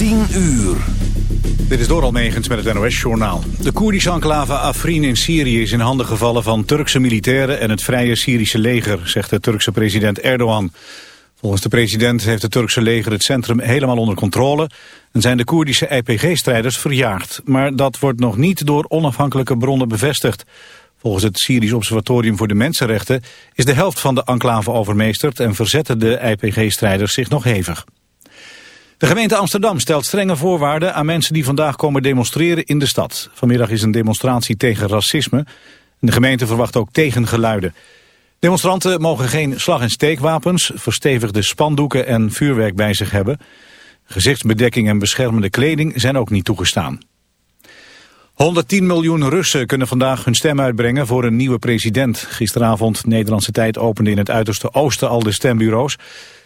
10 uur. Dit is door Almegens met het NOS-journaal. De Koerdische enclave Afrin in Syrië is in handen gevallen van Turkse militairen en het vrije Syrische leger, zegt de Turkse president Erdogan. Volgens de president heeft het Turkse leger het centrum helemaal onder controle en zijn de Koerdische IPG-strijders verjaagd. Maar dat wordt nog niet door onafhankelijke bronnen bevestigd. Volgens het Syrisch Observatorium voor de Mensenrechten is de helft van de enclave overmeesterd en verzetten de IPG-strijders zich nog hevig. De gemeente Amsterdam stelt strenge voorwaarden aan mensen die vandaag komen demonstreren in de stad. Vanmiddag is een demonstratie tegen racisme. De gemeente verwacht ook tegengeluiden. Demonstranten mogen geen slag- en steekwapens, verstevigde spandoeken en vuurwerk bij zich hebben. Gezichtsbedekking en beschermende kleding zijn ook niet toegestaan. 110 miljoen Russen kunnen vandaag hun stem uitbrengen voor een nieuwe president. Gisteravond, Nederlandse tijd, opende in het uiterste oosten al de stembureaus.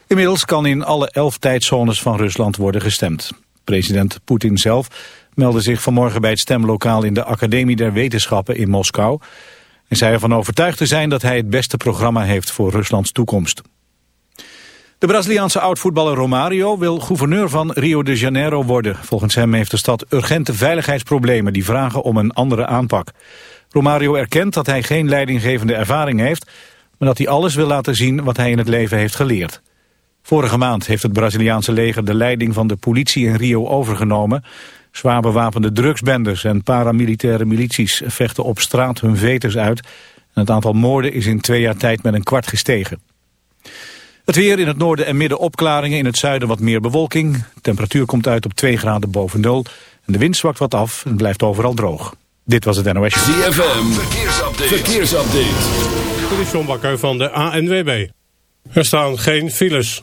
Inmiddels kan in alle elf tijdzones van Rusland worden gestemd. President Poetin zelf meldde zich vanmorgen bij het stemlokaal in de Academie der Wetenschappen in Moskou. En zei ervan overtuigd te zijn dat hij het beste programma heeft voor Ruslands toekomst. De Braziliaanse oud-voetballer Romario wil gouverneur van Rio de Janeiro worden. Volgens hem heeft de stad urgente veiligheidsproblemen die vragen om een andere aanpak. Romario erkent dat hij geen leidinggevende ervaring heeft, maar dat hij alles wil laten zien wat hij in het leven heeft geleerd. Vorige maand heeft het Braziliaanse leger de leiding van de politie in Rio overgenomen. Zwaar bewapende drugsbendes en paramilitaire milities vechten op straat hun veters uit. En het aantal moorden is in twee jaar tijd met een kwart gestegen. Het weer in het noorden en midden opklaringen, in het zuiden wat meer bewolking. De temperatuur komt uit op 2 graden boven nul. En de wind zwakt wat af en blijft overal droog. Dit was het NOS. ZFM, verkeersupdate. verkeersupdate. Dit is John Bakker van de ANWB. Er staan geen files.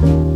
Bye.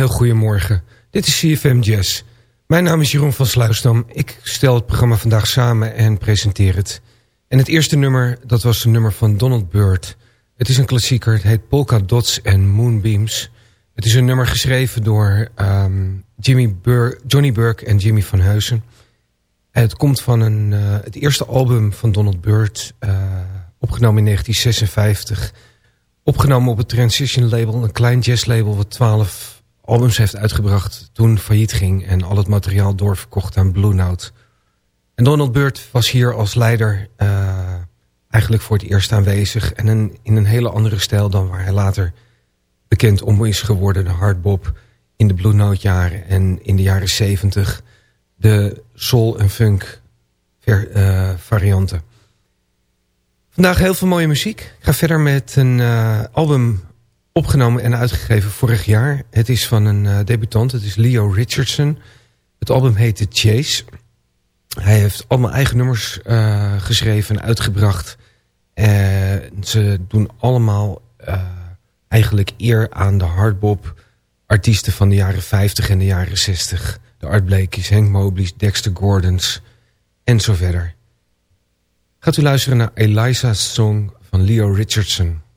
Heel goedemorgen. Dit is CFM Jazz. Mijn naam is Jeroen van Sluisdam. Ik stel het programma vandaag samen en presenteer het. En het eerste nummer, dat was een nummer van Donald Byrd. Het is een klassieker, het heet Polka Dots en Moonbeams. Het is een nummer geschreven door um, Jimmy Bur Johnny Burke en Jimmy van Heusen. het komt van een, uh, het eerste album van Donald Byrd, uh, opgenomen in 1956. Opgenomen op het Transition Label, een klein jazzlabel wat 12 albums heeft uitgebracht toen failliet ging... en al het materiaal doorverkocht aan Blue Note. En Donald Byrd was hier als leider uh, eigenlijk voor het eerst aanwezig... en een, in een hele andere stijl dan waar hij later bekend om is geworden... de hardbop in de Blue Note jaren en in de jaren 70... de soul- en funk uh, varianten. Vandaag heel veel mooie muziek. Ik ga verder met een uh, album opgenomen en uitgegeven vorig jaar. Het is van een uh, debutant, het is Leo Richardson. Het album heet The Chase. Hij heeft allemaal eigen nummers uh, geschreven en uitgebracht. ze doen allemaal uh, eigenlijk eer aan de hardbop artiesten van de jaren 50 en de jaren 60. De Art Blakey's, Hank Mobley's, Dexter Gordon's en zo verder. Gaat u luisteren naar Eliza's Song van Leo Richardson.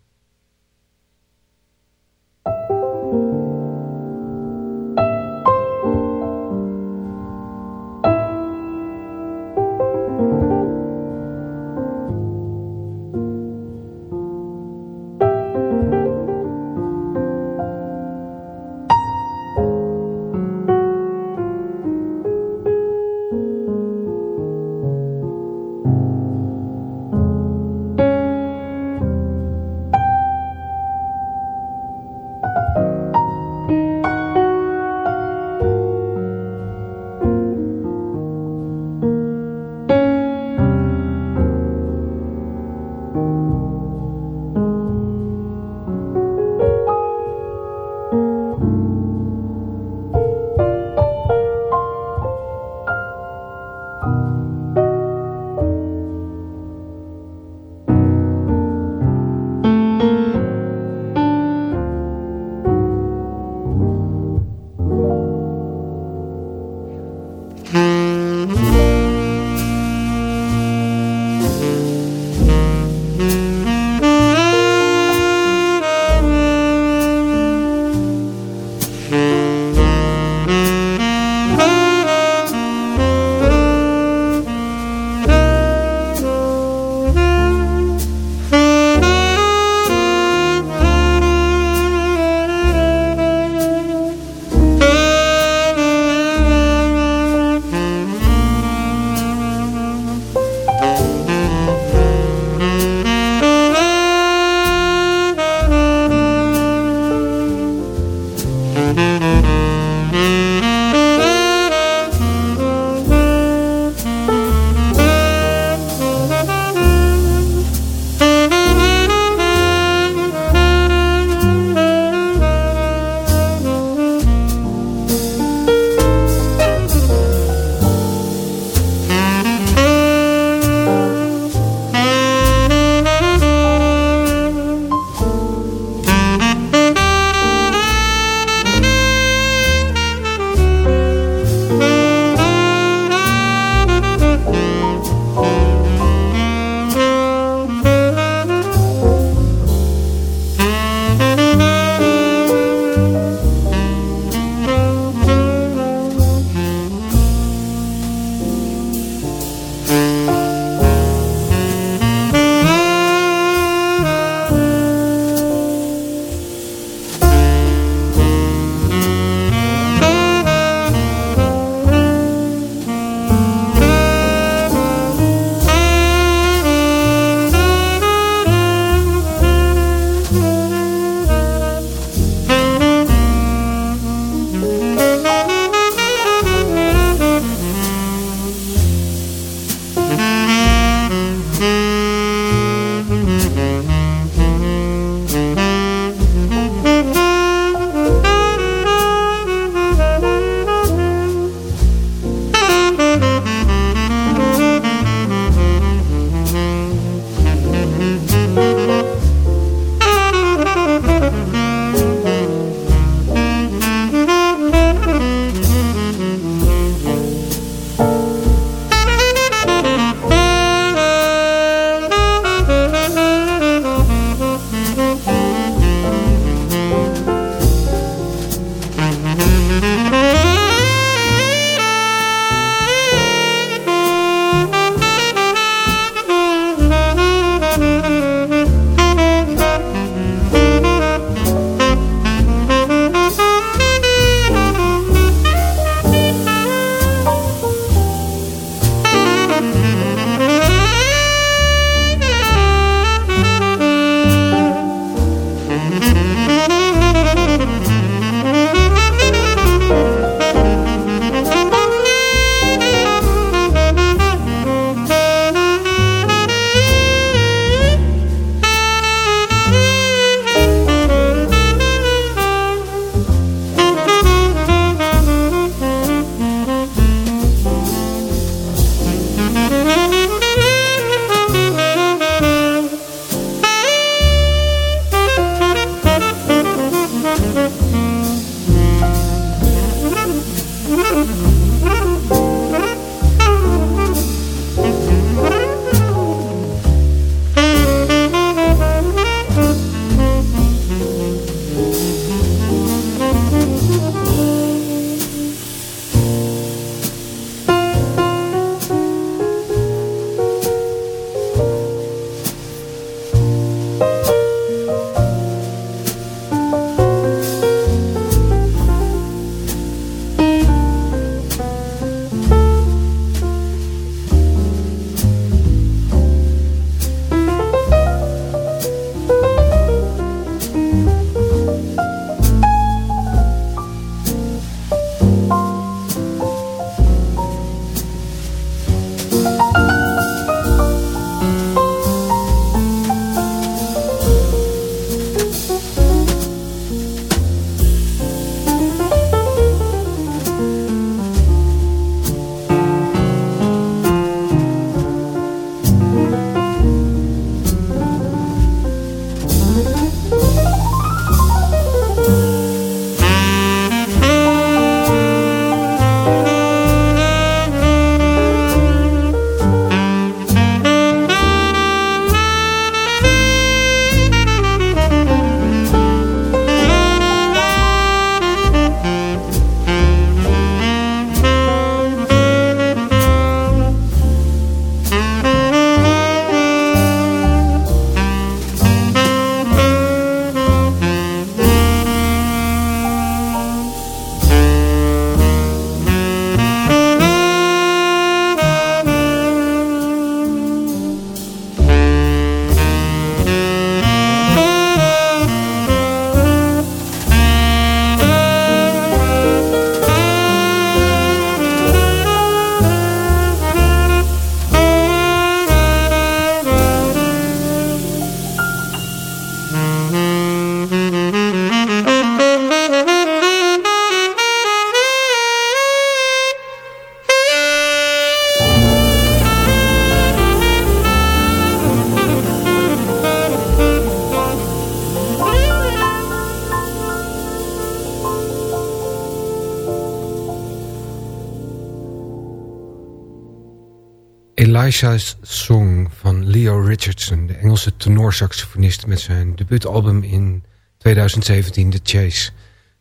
Elisha's Song van Leo Richardson... de Engelse tenorsaxofonist met zijn debuutalbum in 2017, The Chase.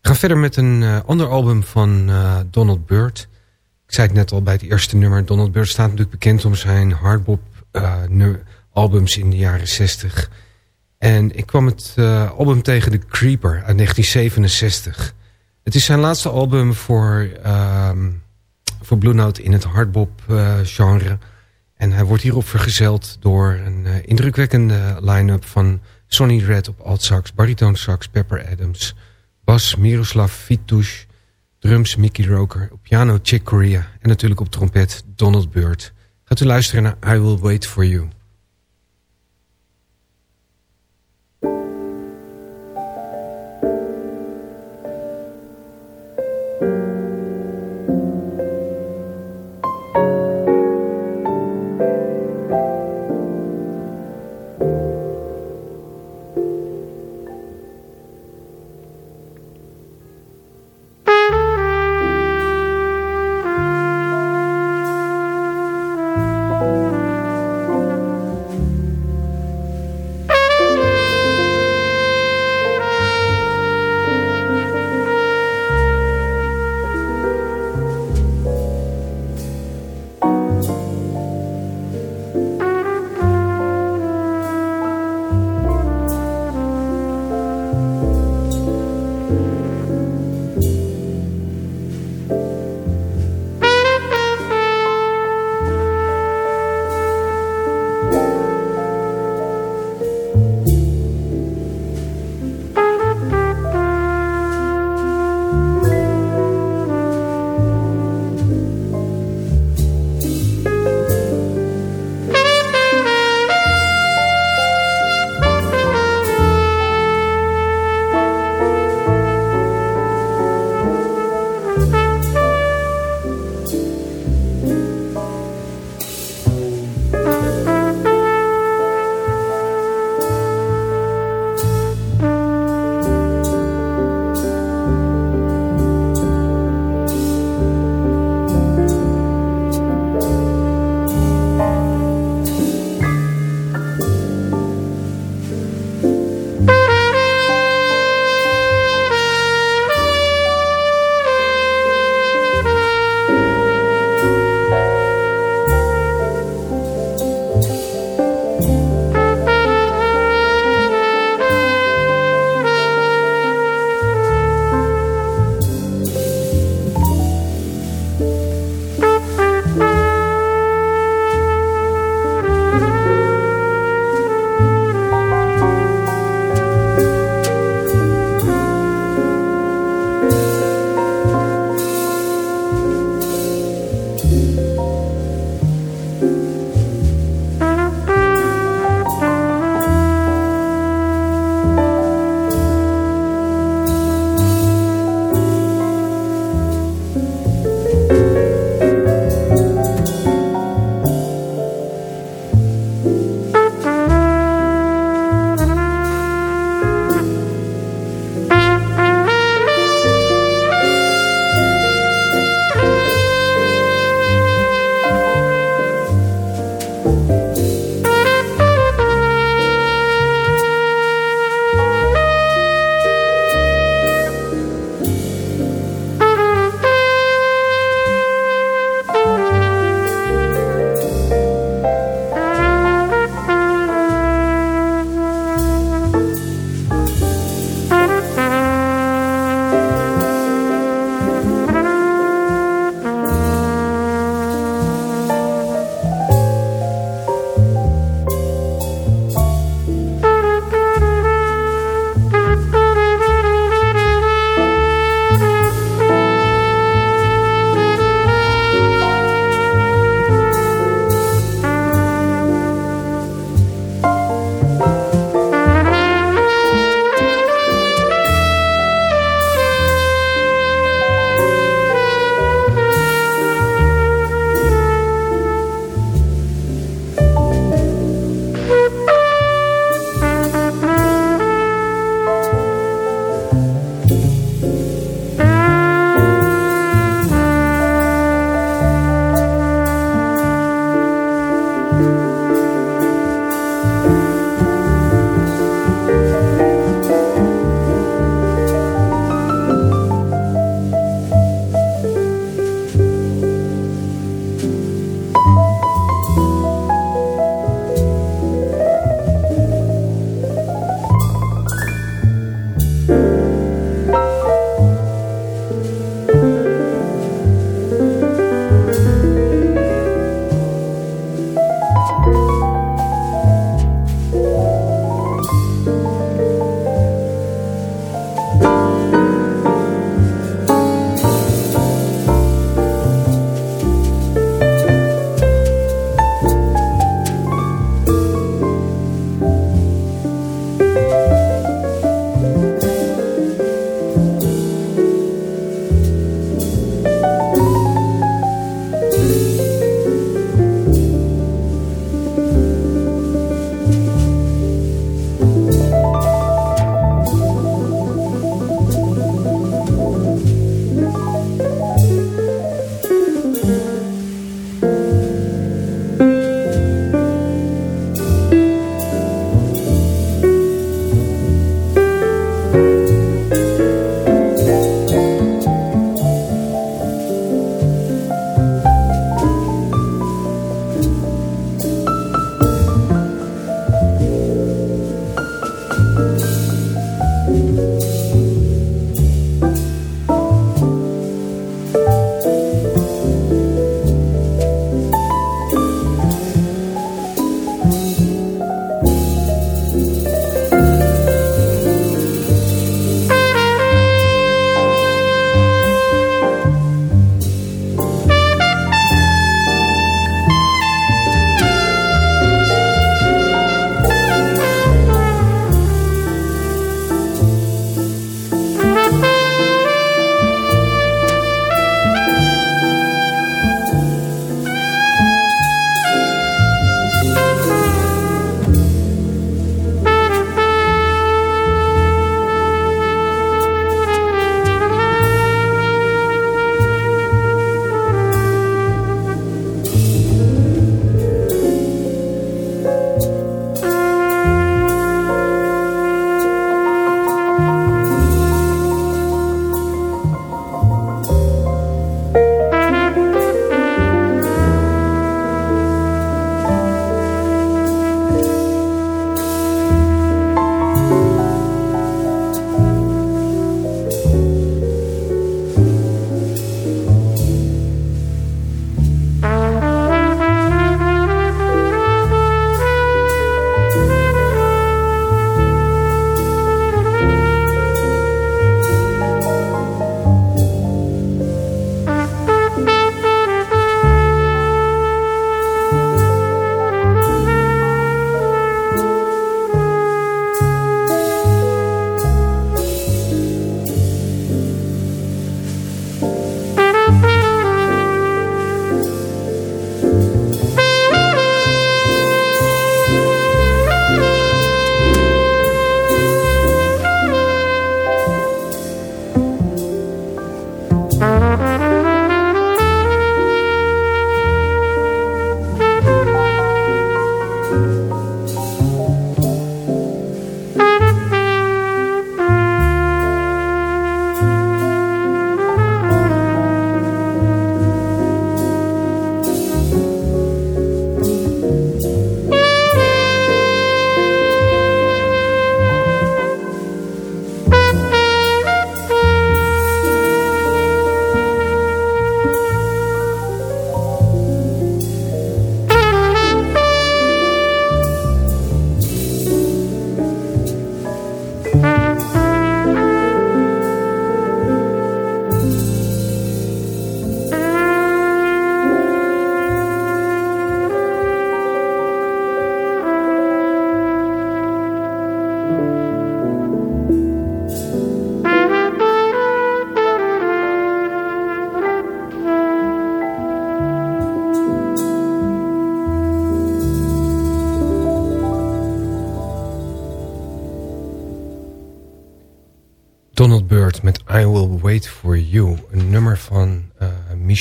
We gaan verder met een uh, ander album van uh, Donald Byrd. Ik zei het net al bij het eerste nummer. Donald Byrd staat natuurlijk bekend om zijn hardbop uh, albums in de jaren 60. En ik kwam het album tegen The Creeper uit 1967. Het is zijn laatste album voor, ehm, voor Blue Note in het hardbop genre... En hij wordt hierop vergezeld door een uh, indrukwekkende line-up van Sonny Red op alt sax, bariton sax, Pepper Adams, bas Miroslav Vitush, drums Mickey Roker, op piano Chick Corea en natuurlijk op trompet Donald Byrd. Gaat u luisteren naar I Will Wait For You.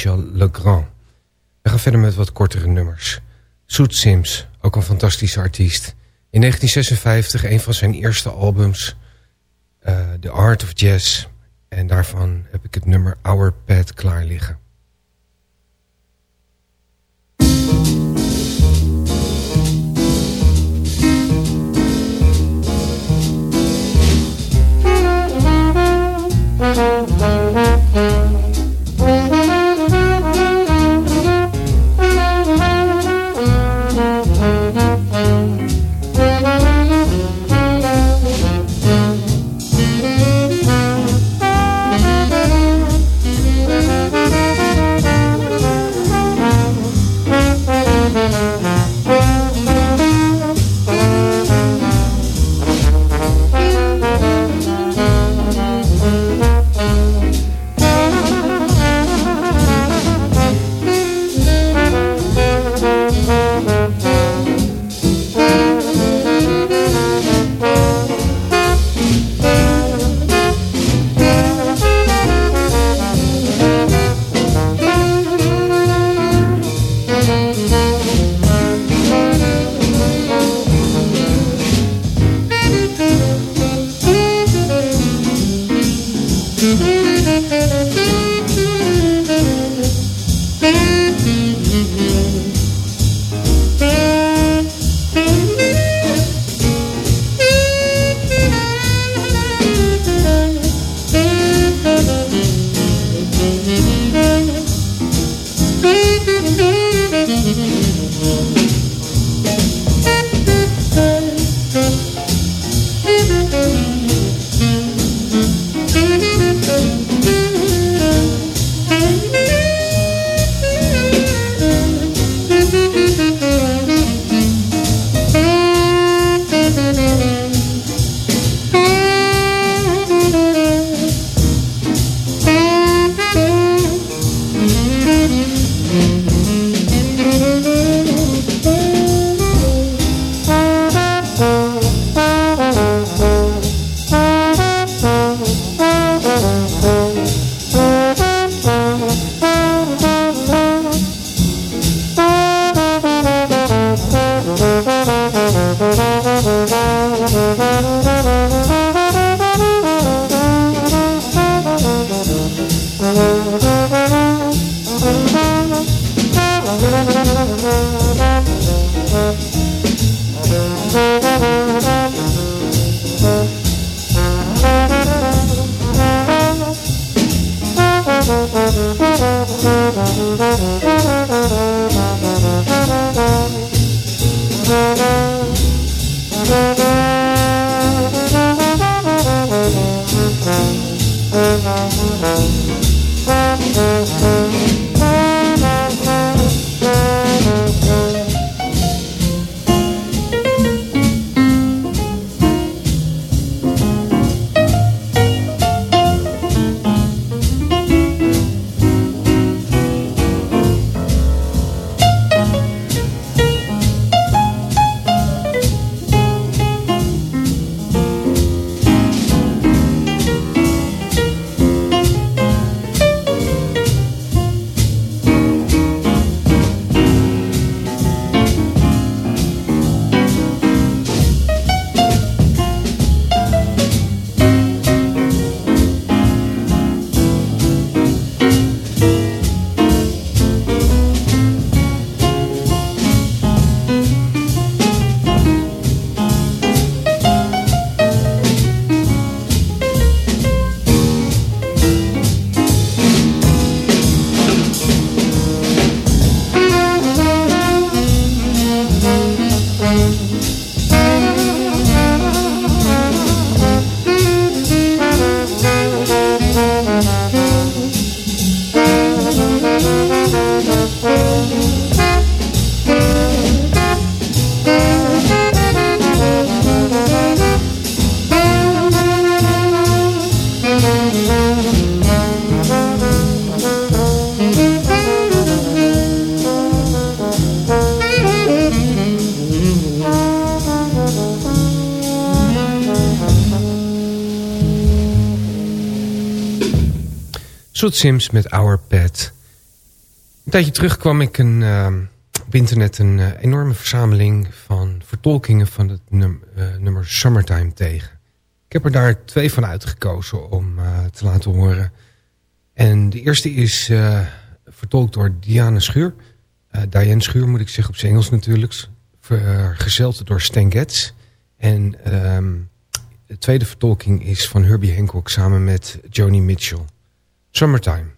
Legrand. We gaan verder met wat kortere nummers. Soet Sims, ook een fantastische artiest. In 1956 een van zijn eerste albums... Uh, The Art of Jazz. En daarvan heb ik het nummer Our Pet klaar liggen. Soet Sims met Our Pet. Een tijdje terug kwam ik een, uh, op internet een uh, enorme verzameling van vertolkingen van het uh, nummer Summertime tegen. Ik heb er daar twee van uitgekozen om te laten horen. En de eerste is vertolkt door Diane Schuur. Diane Schuur moet ik zeggen op zijn Engels natuurlijk. Vergezeld door Stan Getz. En um, de tweede vertolking is van Herbie Hancock samen met Joni Mitchell. Summertime.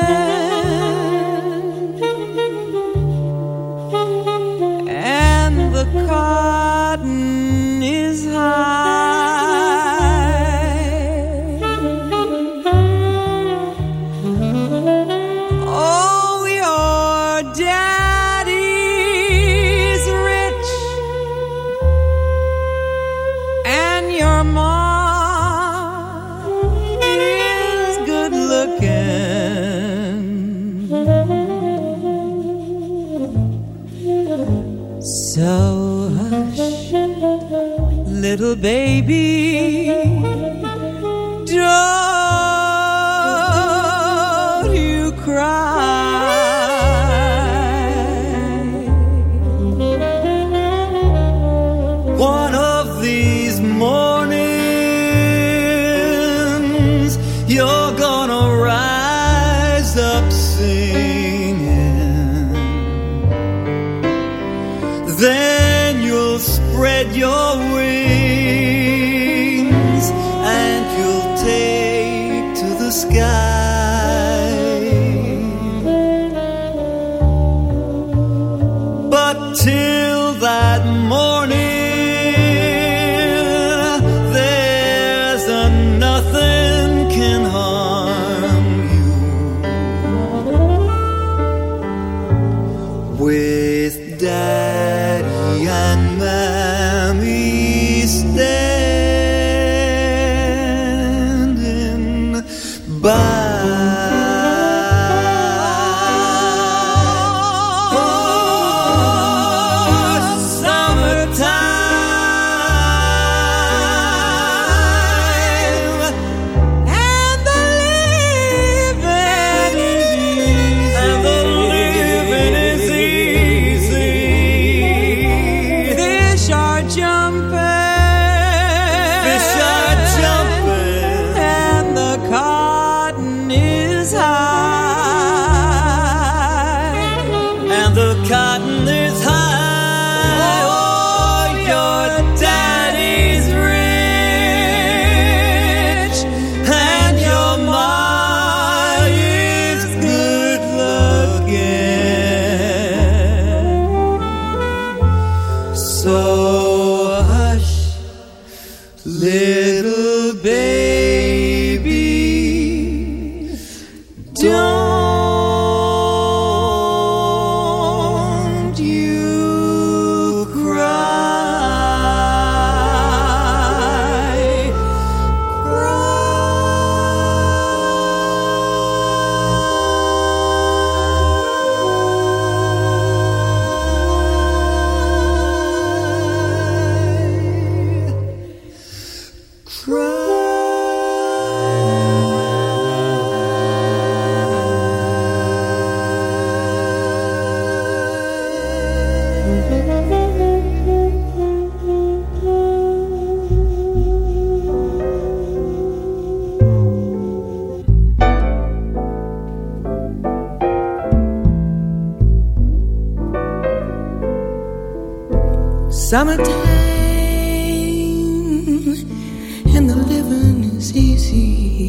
Summertime and the living is easy.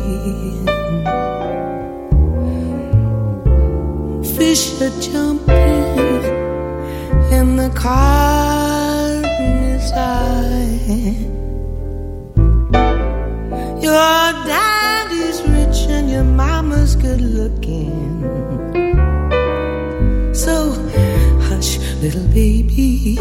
Fish are jumping. Your daddy's rich and your mama's good looking. So hush, little baby,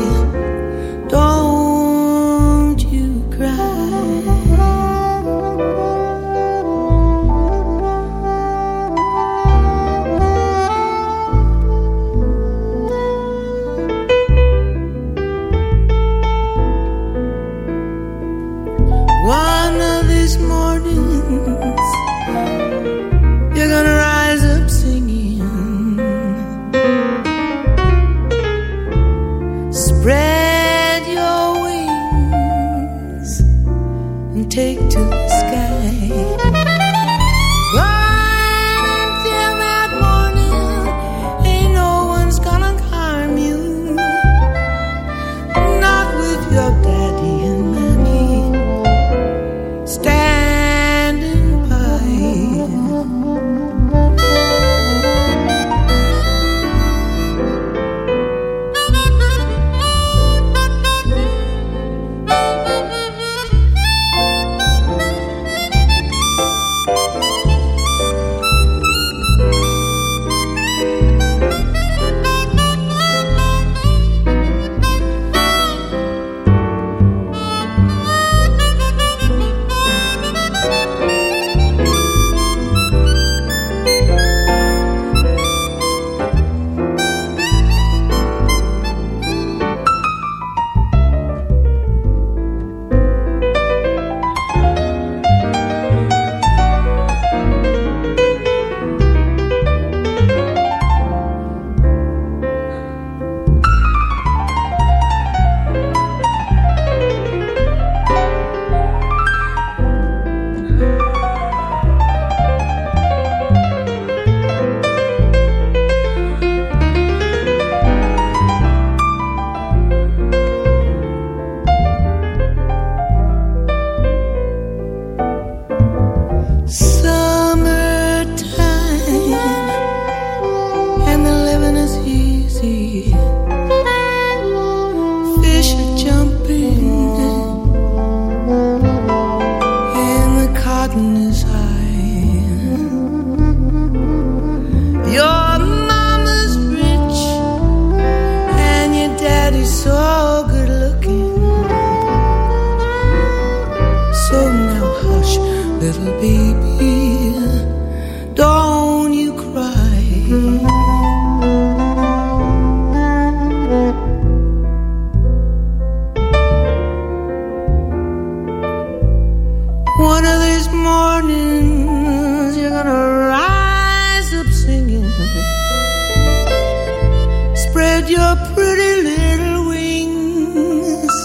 pretty little wings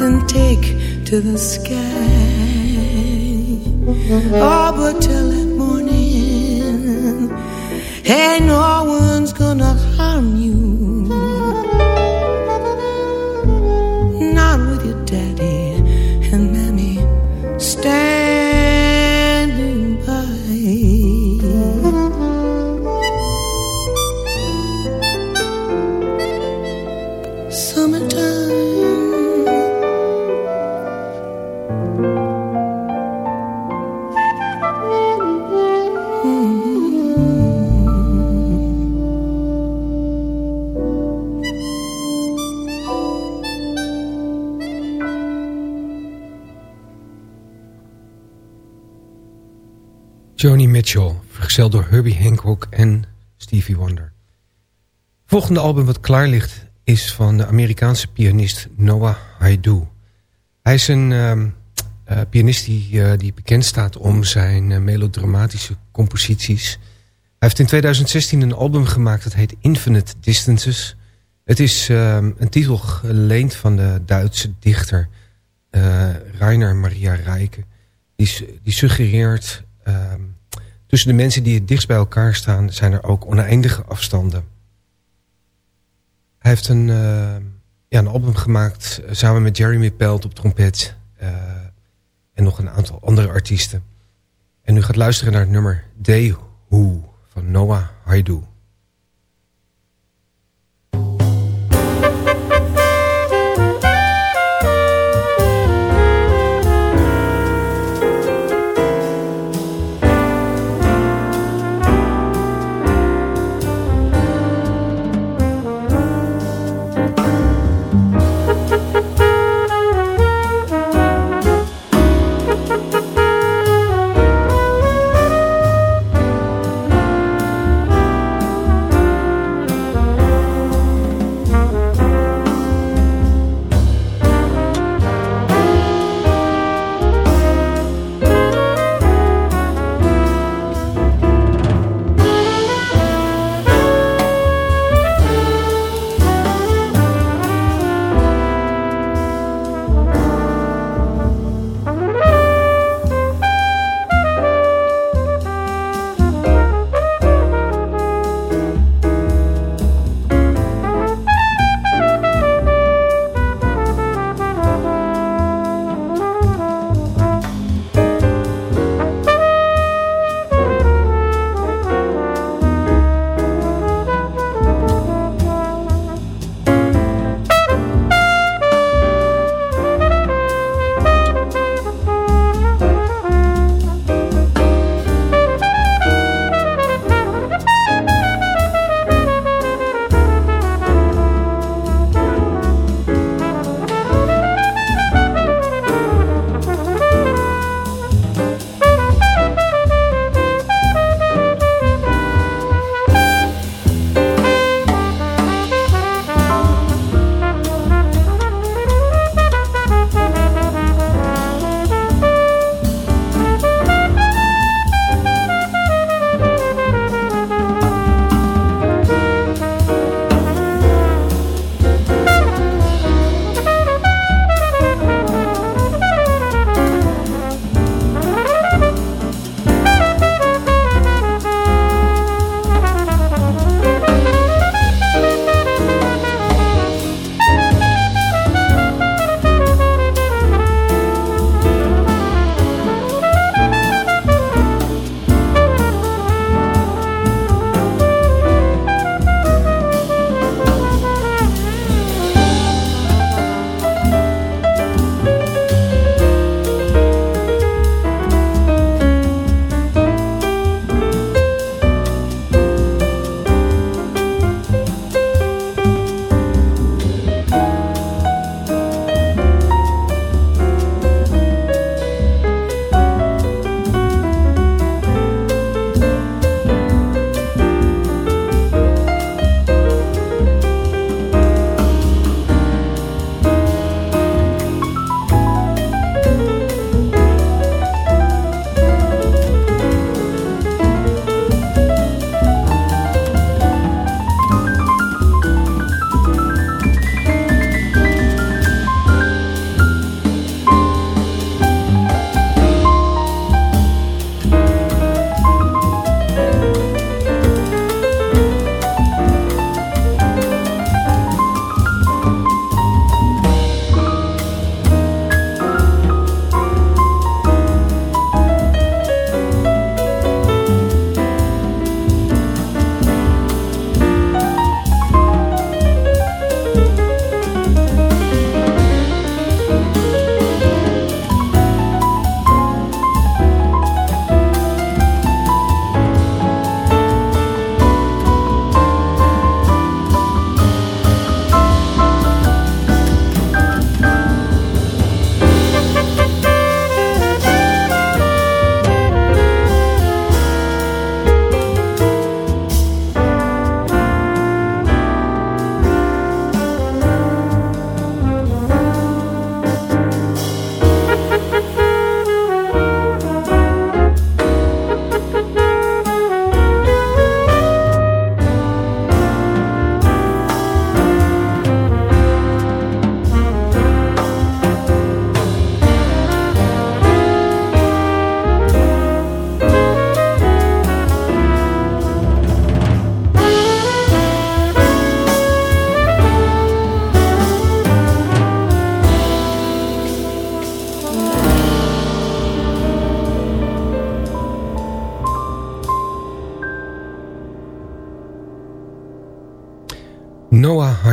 and take to the sky. Oh, but till that morning, hey, no. Vergezeld door Herbie Hancock en Stevie Wonder. Het volgende album wat klaar ligt is van de Amerikaanse pianist Noah Haidu. Hij is een uh, pianist die, uh, die bekend staat om zijn uh, melodramatische composities. Hij heeft in 2016 een album gemaakt dat heet Infinite Distances. Het is ehm, een titel geleend van de Duitse dichter Rainer Maria Rijke. Die, die suggereert ehm, Tussen de mensen die het dichtst bij elkaar staan... zijn er ook oneindige afstanden. Hij heeft een, uh, ja, een album gemaakt... Eh, samen met Jeremy Pelt op trompet. Uh, En nog een aantal andere artiesten. En u gaat luisteren naar het nummer Day Who van Noah Haidu.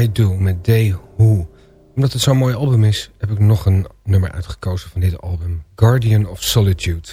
Noah Haidu met Day Who. Omdat het zo'n mooi album is, heb ik nog een nummer uitgekozen van dit album. Guardian of Solitude.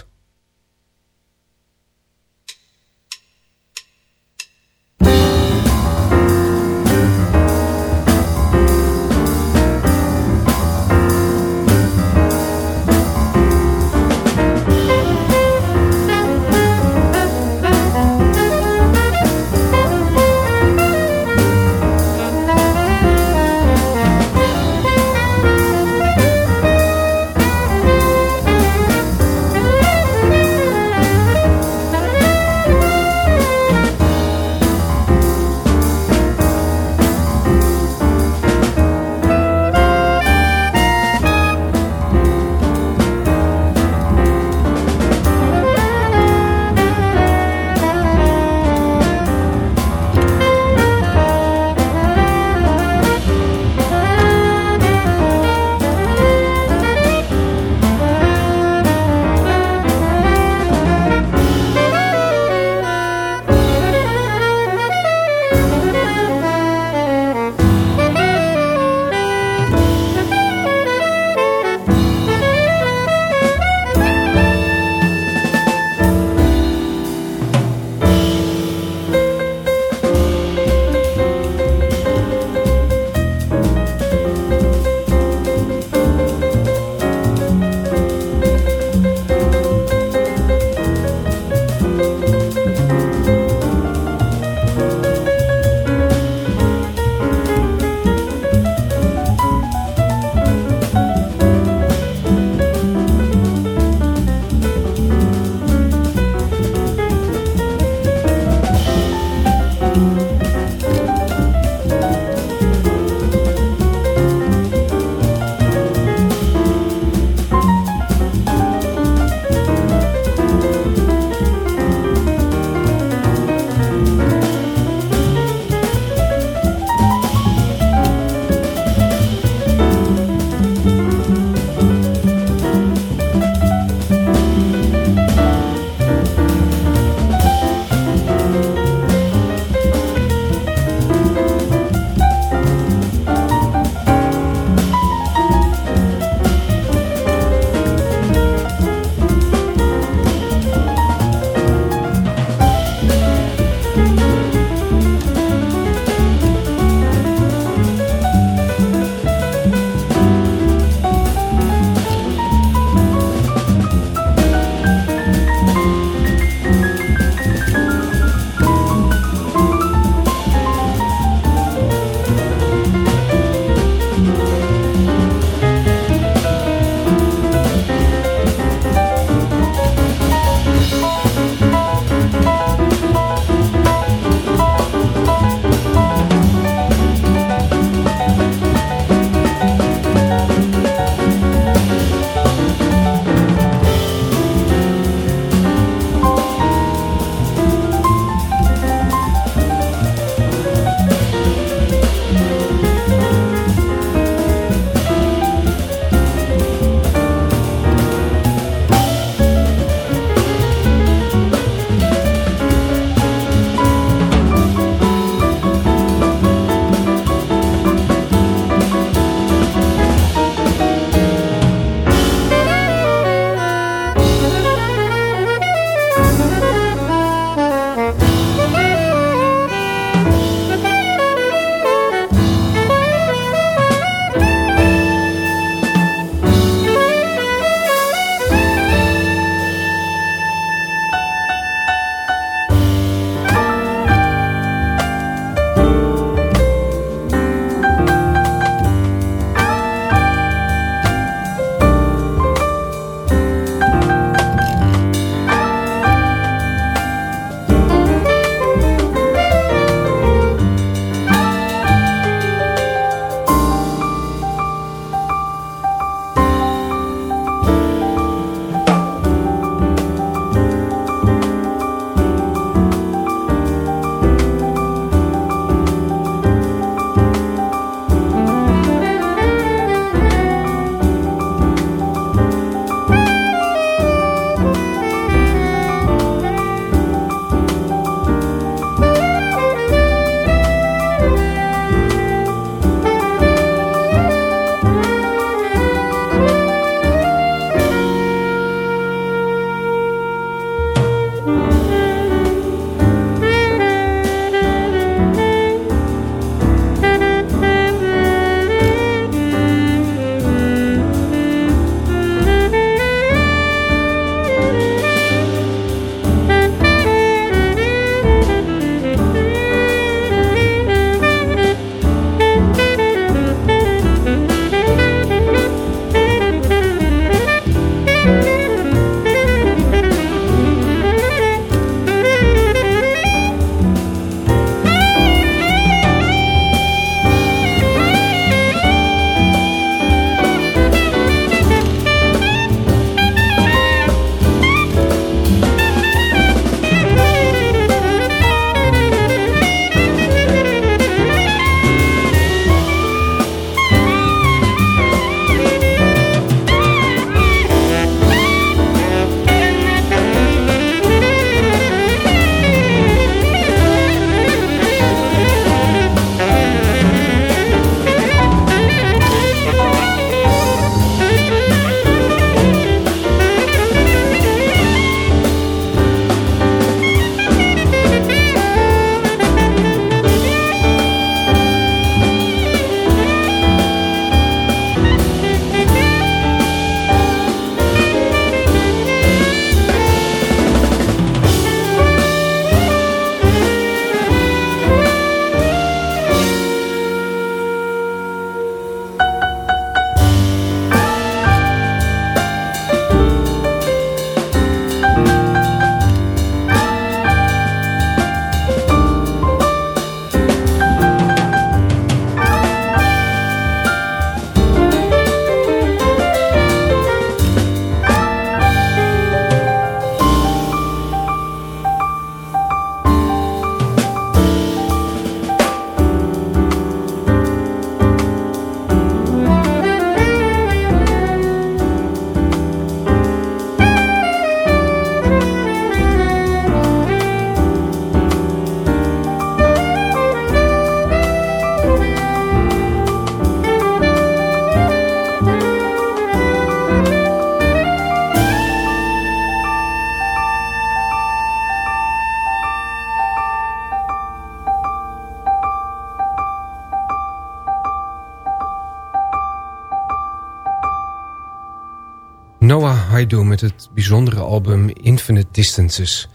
Haidu met het bijzondere album Infinite Distances.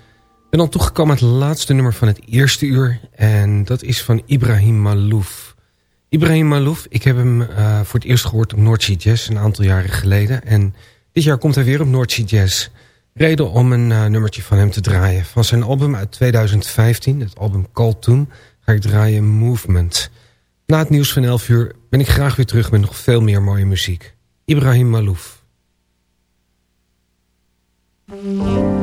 Ik ben al toegekomen aan het laatste nummer van het eerste uur en dat is van Ibrahim Malouf. Ibrahim Malouf, ik heb hem uh, voor het eerst gehoord op Noordsea Jazz een aantal jaren geleden. En dit jaar komt hij weer op Noordsea Jazz. Reden om een uh, nummertje van hem te draaien. Van zijn album uit 2015, het album Tune, ga ik draaien Movement. Na het nieuws van 11 uur ben ik graag weer terug met nog veel meer mooie muziek. Ibrahim Malouf. Het